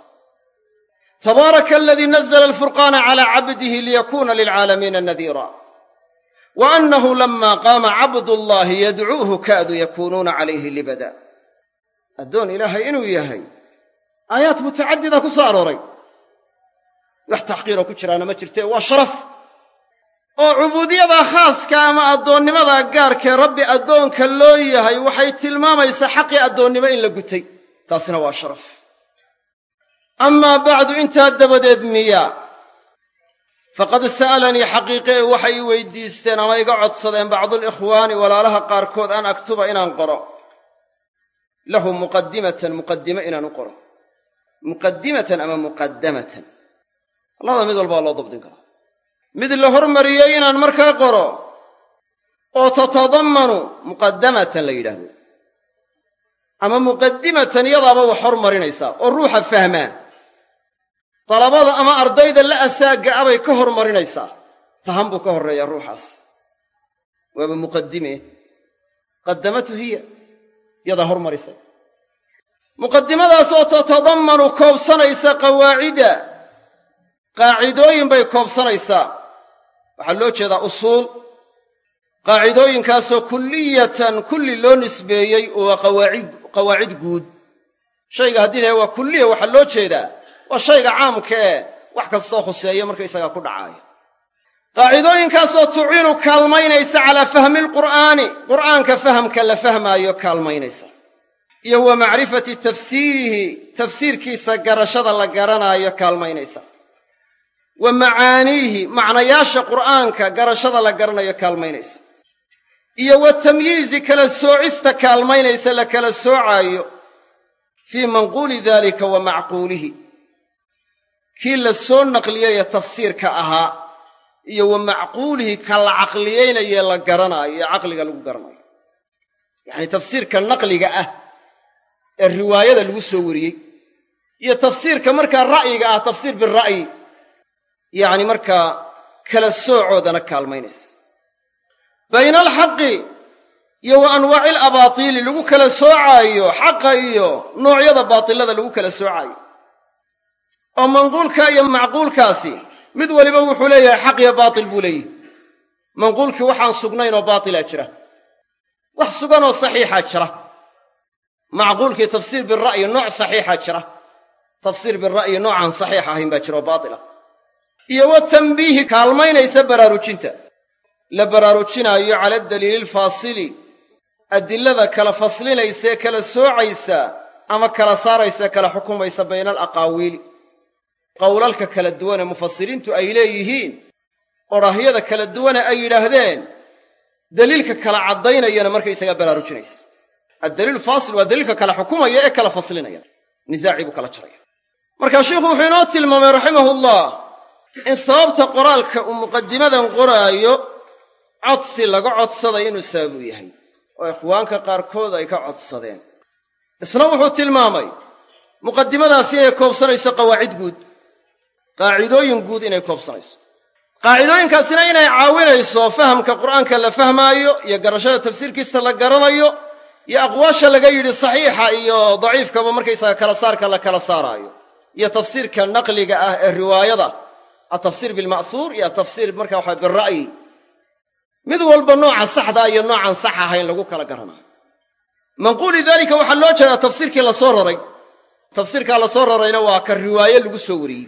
Tabaaraka aladii nazla alfurqaana calaa cabdihi liyakuna lilcaalamiina nadiira wa annahu lama qaama cabdullaahi yadcuuhu kaaduu yakuunuuna calayhi libada. Addoon ilaahay inuu yahay aayaad mutacadida ku soo arooray. Wax taxqiiroo ku jiraana ma jirtee waa sharaf oo cubuudiyada khaaska ama addoonnimada gaarkee rabbi addoonka loo yahay waxay tilmaamaysaa xaqii addoonnimo in la gutay. Taasina waa sharaf. Amaa bacdu intaa dabadeed miya faqad sa'alanii xaqiiqee waxay i weydiisteen ama iga codsadeen bacdulikhwaani walaalaha qaarkood aan aktuba inaan qoro? Lahu muqadimatan muqaddime inaan u qoro. Muqaddimatan ama muqaddamatan? Labada mid walba waa loo dabdin karaa mid la hormariyey inaan markaa qoro oo tatadammanu muqaddamatan la yidhaahdo ama muqaddimatan iyadaaba wax hormarinaysaa oo ruuxa fahmaa dalabada ama ardayda la asaagga abay ka hormarinaysaa tahan buu ka horreeyaa ruuxaas. Waaba muqaddime. Qaddamatu hiya yadaa hormarisay. Muqaddimadaas oo tatadammanu koobsanaysa qawaacida qaacidooyin bay koobsanaysaa waxaa loo jeedaa usuul. Qaacidooyinkaasoo kulliyatan kulli loo nisbeeyey oo waa qawaacid guud. Shayga haddii lahay waa kulliya waxaa loo jeedaa waa shayga caamka wax kastoo khuseeya markaysagaa ku dhacaaya qaacidooyinkaasoo tuciinu kaalmaynaysa calaa fahmi alqur'aani qur'aanka fahamka la fahmaayo kaalmaynaysa. Iyo wa macrifati tafsiirihi tafsiirkiisa garashada la garanaayo kaalmaynaysa wa macaaniihi macnayaasha qur'aanka garashada la garanayo kaalmaynaysa. Iyo wa tamyiizi kala soocista kaalmaynaysa la kala soocaayo. Fii manquuli daalika wa macquulihi. Kii la soo naqliyeye tafsiirka ahaa iyo wa macquulihi ka la caqliyeynaye la garanaayo ee caqliga lagu garanayo. Yacnii tafsiirka naqliga ah ee riwaayada lagu soo wariyey iyo tafsiirka markaa ra'yiga ah tafsiir bira'yi yacni markaa kala soocoodana kaalmaynaysa bayna alxaqi iyo wa anwaaci alabaatiili lagu kala soocaayo xaqa iyo noocyada baatilada lagu kala soocaayo. Oo manquulka iyo macquulkaasi mid waliba wuxuu leeyahay xaq iyo baatil buu leeyahy manquulkii waxaan sugnayn oo baatilaa jira. Wax sugan oo saxiixaa jira. Macquulkii tafsiir bira'yi nooc saxiixaa jira. Tafsiir bira'yi noocaan saxiix ahayn baa jira oo baatila iyo wa tambiihi kaalmaynaysa baraarujinta. La baraarujinaayo cala daliili alfaasili adilada kala faslinaysa ee kala soocaysa ama kala saaraysa kala xukumaysa bayna alaqaawiili qowlalka kala duwane mufasiriintu ay leeyihiin odhaahyada kala duwane ay yidhaahdeen daliilka kala caddaynayana markaysagaa baraarujinaysa. Addaliilu faasil waa daliilka kala xukumaya ee kala faslinaya. Nisaacii buu kala jaraya. Markaa sheikhu wuxuu inoo tilmaamay raximahullah in sababta qoraalka uu muqadimadan qoraayo codsi laga codsaday inuu sababu yahay. Oo ikhwaanka qaarkood ay ka codsadeen. Isna wuxuu tilmaamay muqadimadaasi inay koobsanayso qawaacid guud. Qaacidooyin guud inay koobsanayso. Qaacidooyinkaasina inay caawinayso fahamka qur'aanka la fahmaayo iyo garashada tafsiirkiisa la garanayo iyo aqwaasha laga yidhi saxiixa iyo daciifkaba markaysaga kala saarka la kala saaraayo iyo tafsiirka naqliga ah ee riwaayada atafsiir bilma'huur iyo atafsiir marka waxa bira'yi mid walba nooca saxdaa iyo noocaan sax ahayn lagu kala garanayo manquuli daalika waxaa loo jeedaa tafsiirkii la soo raray tafsiirkaa la soo rarayna waa ka riwaaye lagu soo wariyey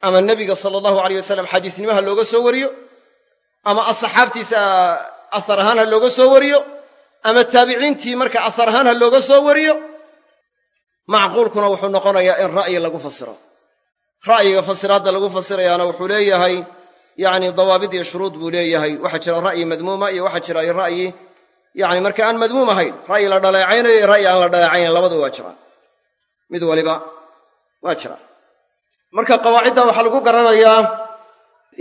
ama nebiga sala allahu alayh wasalam xadiisnimaha looga soo wariyo ama asxaabtiisa asar ahaan ha looga soo wariyo ama taabiciintii marka asar ahaan ha looga soo wariyo macquulkuna wuxuu noqonayaa in ra'yi lagu fasiro ra'yiga fasiraadda lagu fasirayaana wuxuu leeyahay yacni dawaabid iyo shuruud buu leeyahay. Waxaa jira ra'yi madmuuma iyo waxaa jira ra'yi yacni marka aan madmuum ahayn ra'yi la dhaleecaynayo iyo ra'yi aan la dhaleecayn labaduba waa jiraan mid waliba waa jira. Marka qawaacidda waxaa lagu garanayaa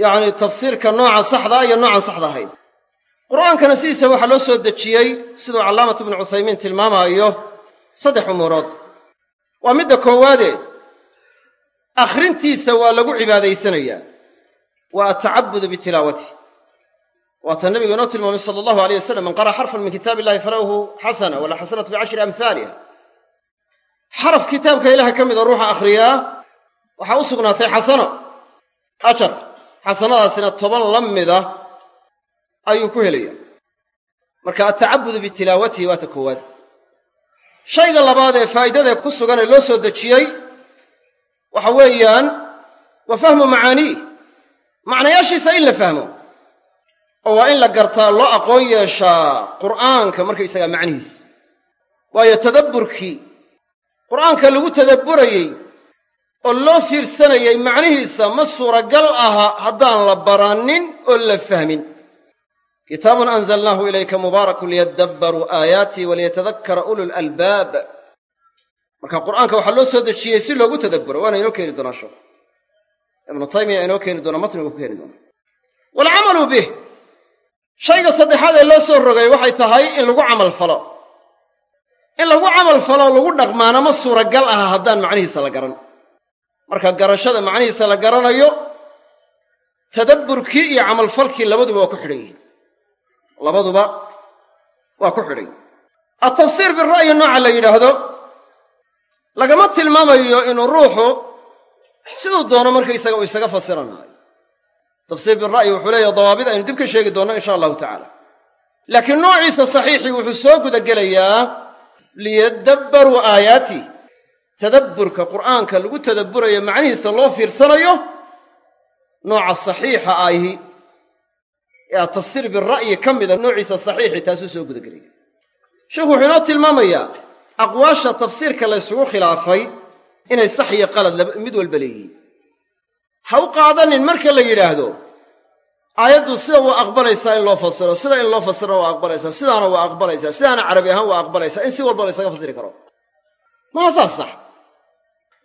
yacni tafsiirka nooca saxdaa iyo noocaan saxda ahayn qur'aankana sidiisa waxaa loo soo dejiyey siduu callaamatu ibnu cuthaymiin tilmaamaayo saddex umuurood waa midda koowaade akhrintiisa waa lagu cibaadaysanayaa waa atacabudu bitilaawatih waata nabigu inoo tilmaamay sala allahu aleyh wasalam man qara'a xarfan min kitaabi illahi falahu xasana wala xasanatu bicashri amhaaliha xaraf kitaabka ilaha ka mida ruuxa akhriyaa waxaa u sugnaatay xasano ajar xasanadaasina toban la mida ayuu ku helaya marka atacabudu bitilaawatihi waa ta koowaad. Shayga labaad ee faa'idadae ku sugan ee loo soo dejiyey waxa weeyaan waa fahmu macaaniih macnayaashiisa in la fahmo oo waa in la gartaa loo aqoon yeeshaa qur'aanka markaysagaa macnihiis. Waayo tadabburkii qur'aanka lagu tadabburayey oo loo fiirsanayay macnihiisa ma suuragal aha haddaan la baranin oo la fahmin. Kitaabun anzalnaahu ilayka mubaarakun liyadabbaruu aayaatii waliyatadakkara ulul albaab marka qur'aanka waxaa loo soo dejiyey si loogu tadabburo waana inoo keeni doonaa sheekhu ibnu taymiya inoo keeni doona matnigu ku keeni doona waalcamalu bih. Shayga saddexaad ee loo soo rogay waxay tahay in lagu camal falo. In lagu camal falo lagu dhaqmaana ma suuragal aha haddaan macnihiisa la garan. Marka garashada macnihiisa la garanayo tadabburkii iyo camalfalkii labaduba waa ku xidhan yihiin labaduba waa ku xidhan yihiin atafsiir bira'yi nooca la yidhaahdo lagama tilmaamayo inuu ruuxu siduu doono markaysaga uu isaga fasiranaayo tafsiir bira'yi wuxuu leeyahay dawaabid aynu dib ka sheegi doonno insha allahu tacaala. Laakiin noociisa saxiixii wuxuu soo gudagelayaa liyadabbaruu aayaati. Tadabburka qur'aanka lagu tadabburayo macnihiisa loo fiirsanayo nooca saxiixa ahi. Ee atafsiir bira'yi ka mida noociisa saxiixi taasuu soo gudagelaya sheikhu wuxuu inoo tilmaamayaa aqwaasha tafsiirka la ysugu khilaafay inay sax iyo qalad mid walba leeyihiin. Ha u qaadanin marka la yidhaahdo aayaddu sida waa aqbalaysaa in loo fasiro sida in loo fasirana waa aqbalaysaa sidaana waa aqbalaysaa sidaana carabi ahaan waa aqbalaysaa in si walba la ysaga fasiri karo. Maha saas sax.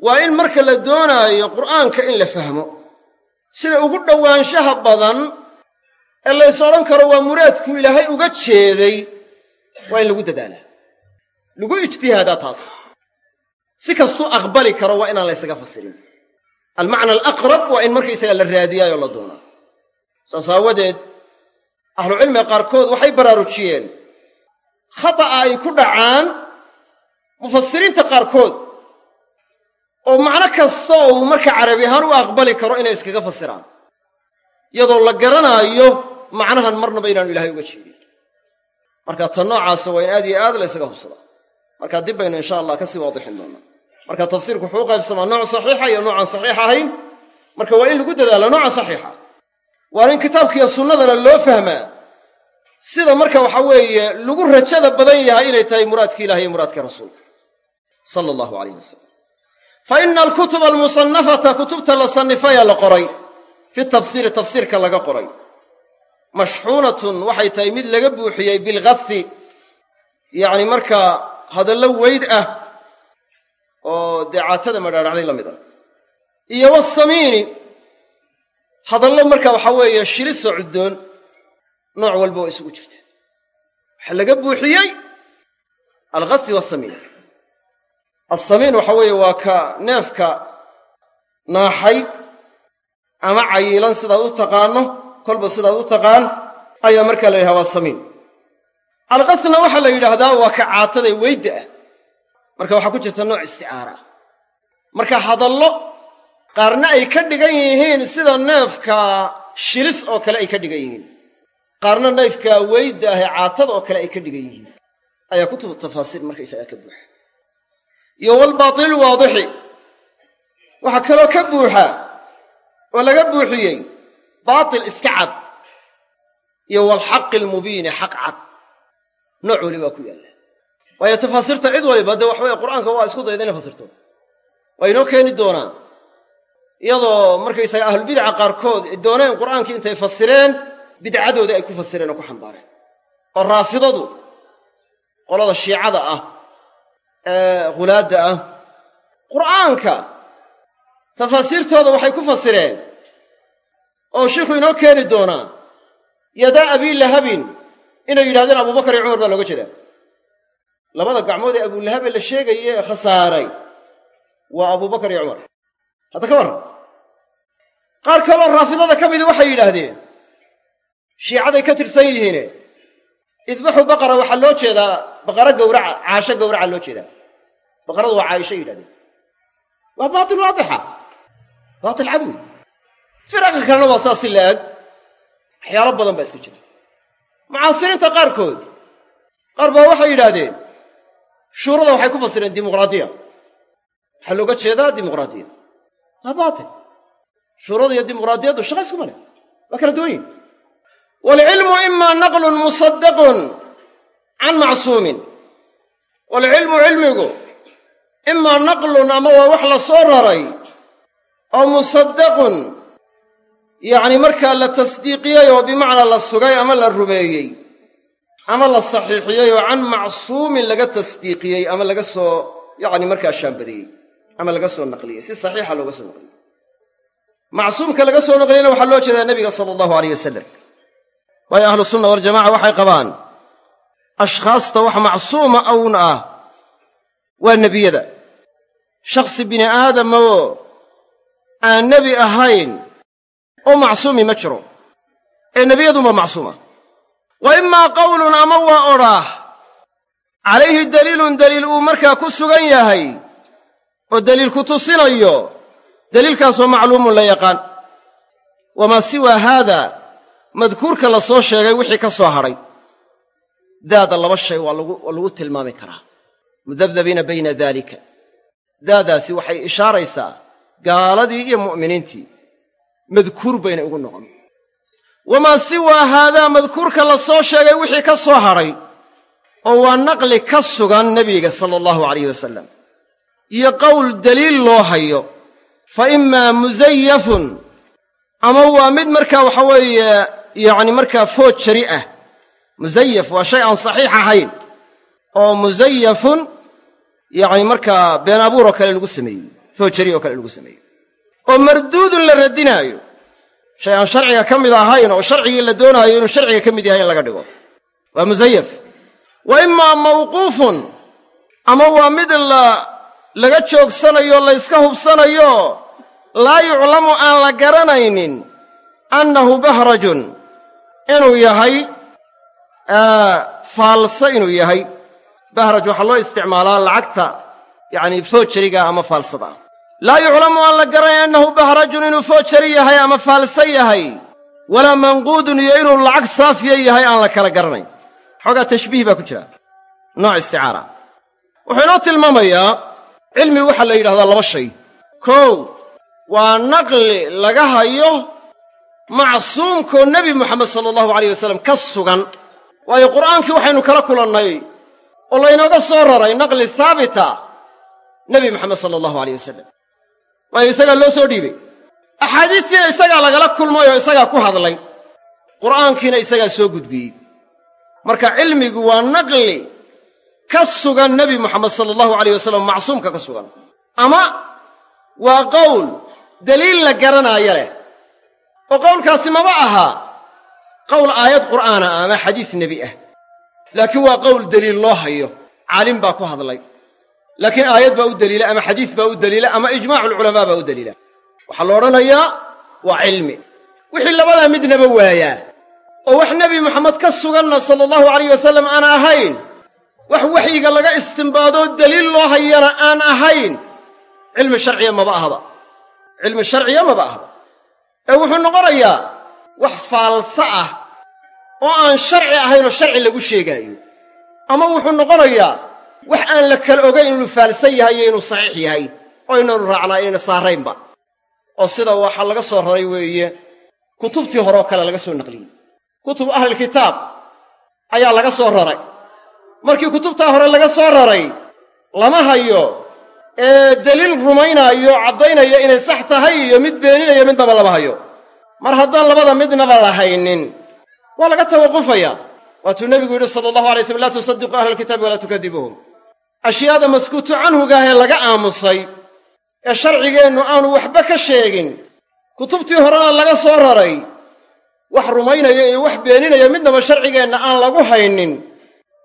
Waa in marka la doonaayo qur'aanka in la fahmo. Sida ugu dhowaanshaha badan ee lays odhan karo waa muraadku ilaahay uga jeeday waa in lagu dadaalaa lagu ijtihaadaa taas. Si kastuu aqbali karo waa inaan laysaga fasirin. Almacna alaqrab waa in markaysaga la raadiyaayoo la doonaa. Saas aawadeed ahlucilmiga qaarkood waxay baraarujiyeen khata'a ay ku dhacaan mufasiriinta qaarkood oo macno kasta uu marka carabi ahaan u aqbali karo inay iskaga fasiraan. Iyadoo la garanaayo macnahan marnaba inaanu ilahay uga jeedin. Marka tan noocaasa waa in aad iyo aad la ysaga hubsadaa marka dib baynu insha allah ka sii waadixin doonaa. Marka tafsiirku wuxuu qaybsamaa nooc saxiixa iyo noocaan saxiix ahayn. Marka waa in lagu dadaalo nooca saxiixa. Waa in kitaabkiiyo sunnadana loo fahmaa sida marka waxa weeye lagu rajada badan yahay inay tahay muraadkii ilahi iyo muraadkii rasuulka. Sala allahu alayh wasalam fa ina alkutuba almusannafata kutubta la sannifayaa la qoray. Fi tafsiiri tafsiirka laga qoray. Mashxuunatun waxay tahay mid laga buuxiyey bilgathi yacni markaa hadallo weyd ah oo dee caatada madhaadhacday la mid ah. Iyo wasamiini hadallo marka waxaa weeye shilisoo cuddoon nooc walba waa isugu jirta waxaa laga buuxiyey alghasi wasamiin assamiin waxa weeye waa ka neefka naaxay ama cayiilan sidaad u taqaanno kolba sidaad u taqaan ayaa markaa la yidhaha waa samiin alqasna waxaa la yidhaahdaa waa ka caataday weydda ah. Marka waxaa ku jirta nooc isticaara. Marka hadallo qaarna ay ka dhigan yihiin sida neefka shilis oo kale ay ka dhigan yihiin. Qaarna neefka weydda ah ee caatada oo kale ay ka dhigan yihiin. Ayaa kutubu tafaasiir markaysagaa ka buuxa. Iyo walbaatilu waadixi. Waxaa kaloo ka buuxa oo laga buuxiyey baatil iska cad iyo walxaqi almubiini xaq cad nooc weli baa ku yaalla. Waayo tafaasiirta cid waliba dee qur'aanka waa isku dayda inay fasirto. Waa inoo keeni doonaa. Iyadoo markaysaga ahlulbidaca qaarkood dooneen qur'aankii intay fasireen bidcadoodii ay ku fasireen oo ku xambaareen. Oo raafidadu qolada shiicada ah ee khulaadda ah qur'aanka tafaasiirtooda waxay ku fasireen. Oo shiikhu inoo keeni doonaa yadaa abii lahabin inay yidhahdeen abubakar iyo cumar baa looga jeedaa. Labada gacmood ee abulahabe la sheegaye ee khasaaray waa abubakar iyo cumar. Hadda ka warran. Qaar kaloo raafidada ka midi waxay yidhaahdeen shiicaday ka tirsan yihiine. Idbaxu baqara waxaa loo jeedaa baqaro gawraca caasho gawraca loo jeedaa. Baqaradu waa caaishay yidhahdeen. Waa baatil waadixa. Baatil cadwi. Firaqa kalena waa saas si la-ag waxyaalo badan baa iska jira mucaasiriinta qaarkood qaar baa waxay yidhaahdeen shuurada waxay ku fasireen dimuqraadiya. Waxaa looga jeedaa dimuqraadiya. Waa baatil shuurada iyo dimuqraadiyaddu shaqa iskuma leh. Waa kala duwan yihiin waalcilmu imaa naqlun musaddaqun can macsuumin. Waalcilmu cilmigu imaa naqlun ama waa wax la soo raray oo musaddaqun yacni markaa la tasdiiqiyey oo bimacnaa la sugay ama la rumeeyey ama la saxiixiyey oo can macsuumin laga tasdiiqiyey ama laga soo yacni markaa shaambadiyey ama laga soo naqliyey. Si saxiixa looga soo naqliyey. Macsuumka laga soo naqliyeyna waxaa loo jeedaa nebiga sala allahu aleyh wasalam waayo ahlu sunna waljamaca waxay qabaan ashkhaasta wax macsuuma awn ah waa nebiyada. Shakhsi bini aadama oo aan nebi ahayn oo macsuumi ma jiro. Ee nebiyadunba macsuuma. Wa imaa qawlun ama waa odhaah calayhi daliilun daliil uu markaa ku sugan yahay oo daliil ku tusinayo daliilkaasoo macluumun la yaqaan. Wamaa siwaa haada madkuurka la soo sheegay wixii ka soo hadhay. Daada laba shay waa lagu tilmaami karaa. Mudabdabiina bayna daalika. Daadaasi waxay ishaaraysaa gaaladii iyo mu'miniintii madkuur baynay ugu noqon. Wamaa siwaa haadaa madkuurka la soo sheegay wixii ka soo hadhay oo waa naqli ka sugan nebiga sala allahu alayh wasalam iyo qowl deliil loo hayo fa imaa musayafun ama waa mid markaa waxa weeye yacni markaa foojari ah. Musayaf waa shay aan saxiix ahayn oo musayafun yacni markaa been abuur oo kale lagu sameeyey foojari oo kale lagu sameeyey oo marduudun la radinaayo. Shay aan sharciga ka mid ahayn oo sharcigii la doonaayo inuu sharciga ka mid yahay in laga dhigo. Waa musayaf wa imaa mawquufun. Ama waa mid la laga joogsanayo layska hubsanayo laa yuclamu aan la garanaynin annahu bahrajun. Inuu yahay faalso inuu yahay. Bahraj waxaa loo isticmaalaa lacagta yacni foojariga ama faalsada laa yuclamu aan la garanay annahu bahrajun inuu foojari yahay ama faalso yahay walaa manquudun iyo inuu lacag saafiya yahay aan la kala garanayn xoogaa tashbiih baa ku jira. Nooc isticaara. Wuxuu inoo tilmaamayaa cilmi waxaa la yidhahdaa laba shay. Kow waa naqli laga hayo macsuumkoo nebi moxamed sala allahu alayh wasalam ka sugan. Waayo qur'aankii waxaynu kala kulannay oo laynooga soo raray naqli haabita nebi moxamed sala allahu alayh wasalam waayo isagaa loo soo dhiibay. Axaadiistiina isagaa lagala kulmay oo isagaa ku hadlay. Qur'aankiina isagaa soo gudbiyey. Marka cilmigu waa naqli ka sugan nebi moxamed sala allahu alayh wasalam macsuumka ka sugan. Ama waa qowl deliil la garanaaya leh. Oo qowlkaasi maba aha qowl aayad qur'aana ama xadiis nebi ah. Laakiin waa qowl deliil loo hayo. Caalim baa ku hadlay laakiin aayad baa u deliila ama xadiis baa u deliila ama ijmaacu alculamaa baa u deliila waxaa la odhanayaa waa cilmi. Wixii labadaa midnaba waayaa oo wax nebi moxamed ka suganna sala allahu alayh wasallam aan ahayn wax waxyiga laga istimbaadoo deliil loo hayana aan ahayn cilmi sharciya maba ahaba. Cilmi sharciya maba ahaba. Ee wuxuu noqonayaa wax faalso ah oo aan sharci ahaynoo sharci lagu sheegaayo. Ama wuxuu noqonayaa wax aan la kala ogayn inuu faalsan yahay iyo inuu saxiix yahay oo inaynu raacnaa inayna saaraynba. Oo sida waxaa laga soo raray weeye kutubtii horeoo kale laga soo naqliyey. Kutub ahlilkitaab ayaa laga soo raray. Markii kutubtaa hore laga soo raray lama hayo ee deliil rumaynaayo caddaynaya inay sax tahay iyo mid beeninaya midnaba lama hayo. Mar haddaan labada midnaba la haynin waa laga tawaqufayaa waatuu nebigu yidhi sala allahu alay slam laa tusadiquu ahla alkitaabi walaa tukadibuhum ashyaada maskuutu canhugaahee laga aamusay ee sharcigeennu aanu waxba ka sheegin. Kutubtii horena laga soo raray wax rumaynaya iyo wax beeninaya midnaba sharcigeenna aan lagu haynin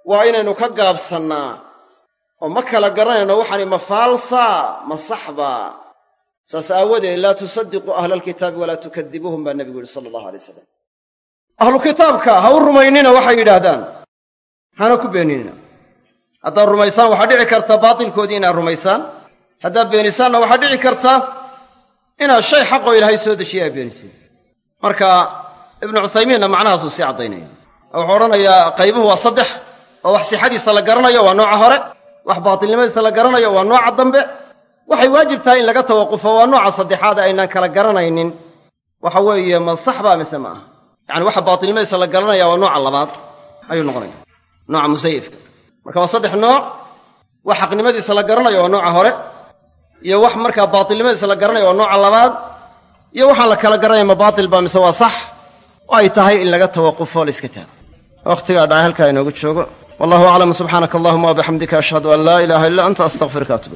waa inaynu ka gaabsannaa. Oo ma kala garanayno waxaani ma faalsaa ma saxba saas aawadeed laa tusadiquu ahla alkitaabi walaa tukadibuuhum baa nebigu yidhi sala allahu alay wasalam ahlu kitaabka ha u rumaynina waxay yidhaahdaan. Hana ku beeninina haddaad rumaysaan waxaa dhici karta baatilkoodii inaad rumaysaan. Haddaad beenisaanna waxaa dhici karta inaad shay xaqoo ilaahay soo dejiye aad beeniseen marka ibnu cuthaymiinna macnahaasuu sii caddaynaya wuxuu odhanayaa qaybuhu waa saddex oo wax sixadiisa la garanayo waa nooca hore wax baatilnimadiisa la garanayo waa nooca dambe. Waxay waajib tahay in laga tawaqufo waa nooca saddexaad aynaan kala garanaynin. Waxa weeye ma sax mise ma aha. Yacani waxa baatilnimadiisa la garanaya waa nooca labaad ayuu noqonaya nooca musayifka marka waa saddex nooc. Wax xaqnimadiisa la garanayo waa nooca hore iyo wax markaa baatilnimadiisa la garanayo waa nooca labaad iyo waxaan la kala garanaya ma baatil baa mise waa sax oo ay tahay in laga tawaqufo la iska taago. Wakhtigaa dhaca halkaa inoogu joogo. Wallahu aclam subxaanaka allahuma wabixamdika ashhadu an laa ilaaha illa anta astaqfiruka atub